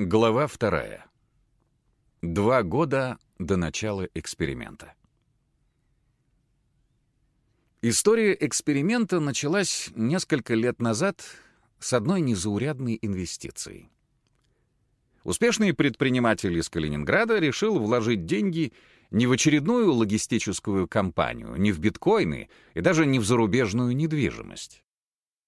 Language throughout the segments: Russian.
Глава вторая. Два года до начала эксперимента. История эксперимента началась несколько лет назад с одной незаурядной инвестицией. Успешный предприниматель из Калининграда решил вложить деньги не в очередную логистическую компанию, не в биткоины и даже не в зарубежную недвижимость.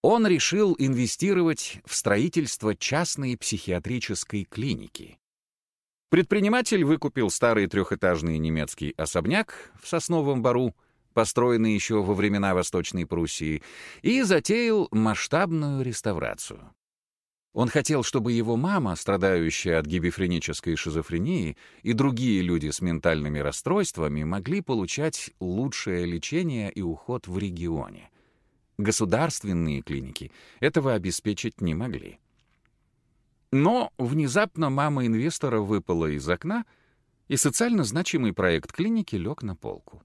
Он решил инвестировать в строительство частной психиатрической клиники. Предприниматель выкупил старый трехэтажный немецкий особняк в Сосновом Бару, построенный еще во времена Восточной Пруссии, и затеял масштабную реставрацию. Он хотел, чтобы его мама, страдающая от гибефренической шизофрении, и другие люди с ментальными расстройствами могли получать лучшее лечение и уход в регионе. Государственные клиники этого обеспечить не могли. Но внезапно мама инвестора выпала из окна, и социально значимый проект клиники лег на полку.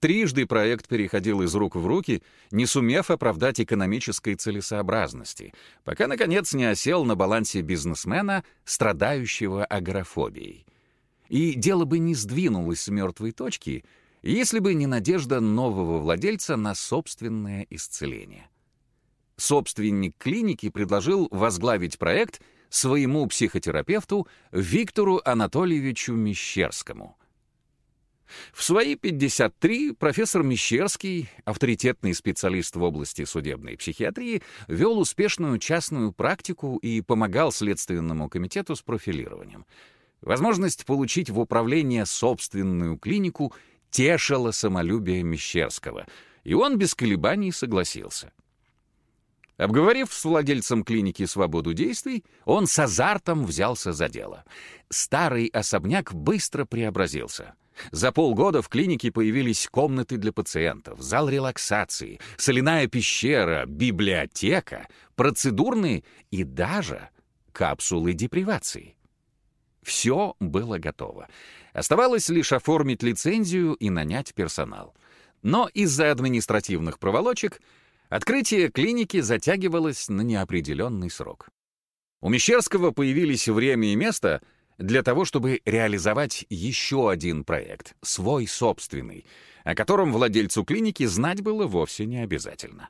Трижды проект переходил из рук в руки, не сумев оправдать экономической целесообразности, пока, наконец, не осел на балансе бизнесмена, страдающего агорафобией. И дело бы не сдвинулось с мертвой точки — если бы не надежда нового владельца на собственное исцеление. Собственник клиники предложил возглавить проект своему психотерапевту Виктору Анатольевичу Мещерскому. В свои 53 профессор Мещерский, авторитетный специалист в области судебной психиатрии, вел успешную частную практику и помогал Следственному комитету с профилированием. Возможность получить в управление собственную клинику – тешило самолюбие Мещерского, и он без колебаний согласился. Обговорив с владельцем клиники свободу действий, он с азартом взялся за дело. Старый особняк быстро преобразился. За полгода в клинике появились комнаты для пациентов, зал релаксации, соляная пещера, библиотека, процедурные и даже капсулы депривации. Все было готово. Оставалось лишь оформить лицензию и нанять персонал. Но из-за административных проволочек открытие клиники затягивалось на неопределенный срок. У Мещерского появились время и место для того, чтобы реализовать еще один проект, свой собственный, о котором владельцу клиники знать было вовсе не обязательно.